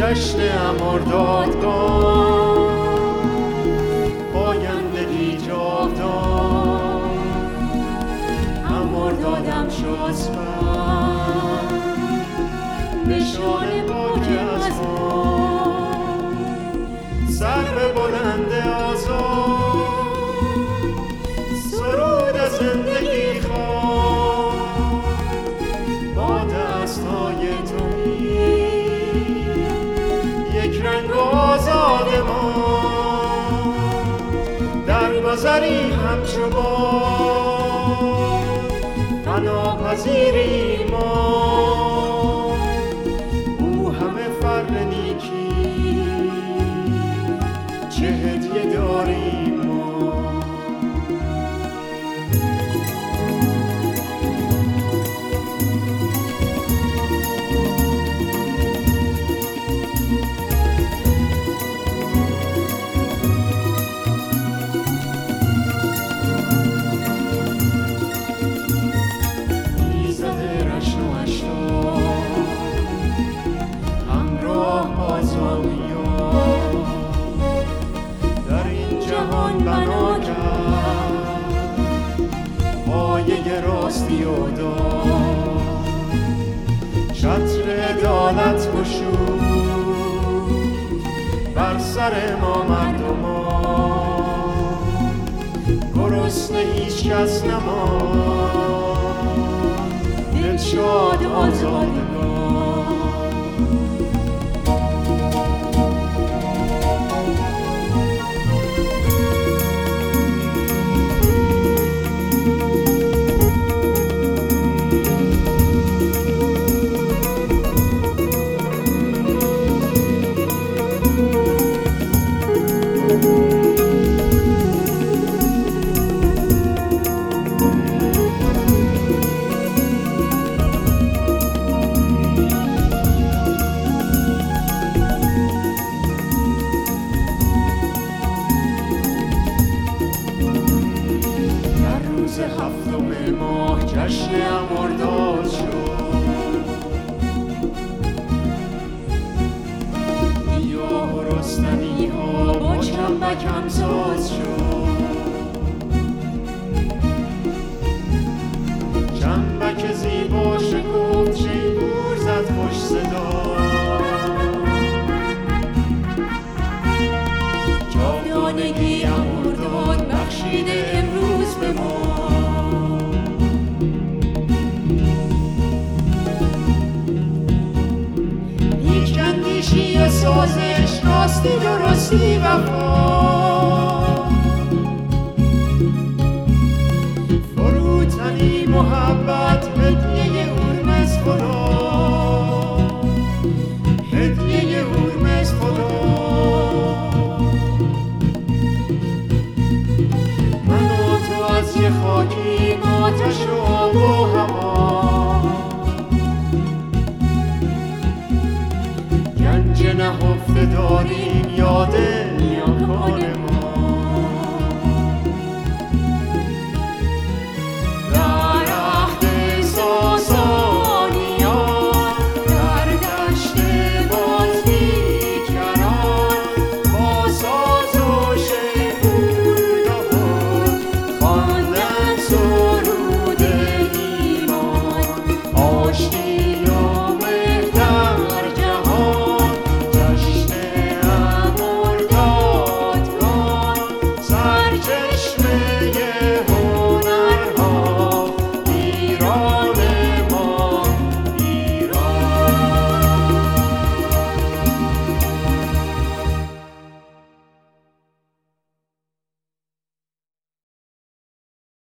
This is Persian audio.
جشن امردادگاه پایندگی جاودان. امردادم شد. نشان پاک رنگ آزاد ما. در گذری همچو با فنا پذیری ما راستی و شطر عدالت گشود بر سر ما مردمان گرسنه هیچ کس نمان دل آزادگان. هفتم ماه جشن امرداد شد. I'm so strong. سازش راستی درستی وفا. بداریم یادت przecież my nie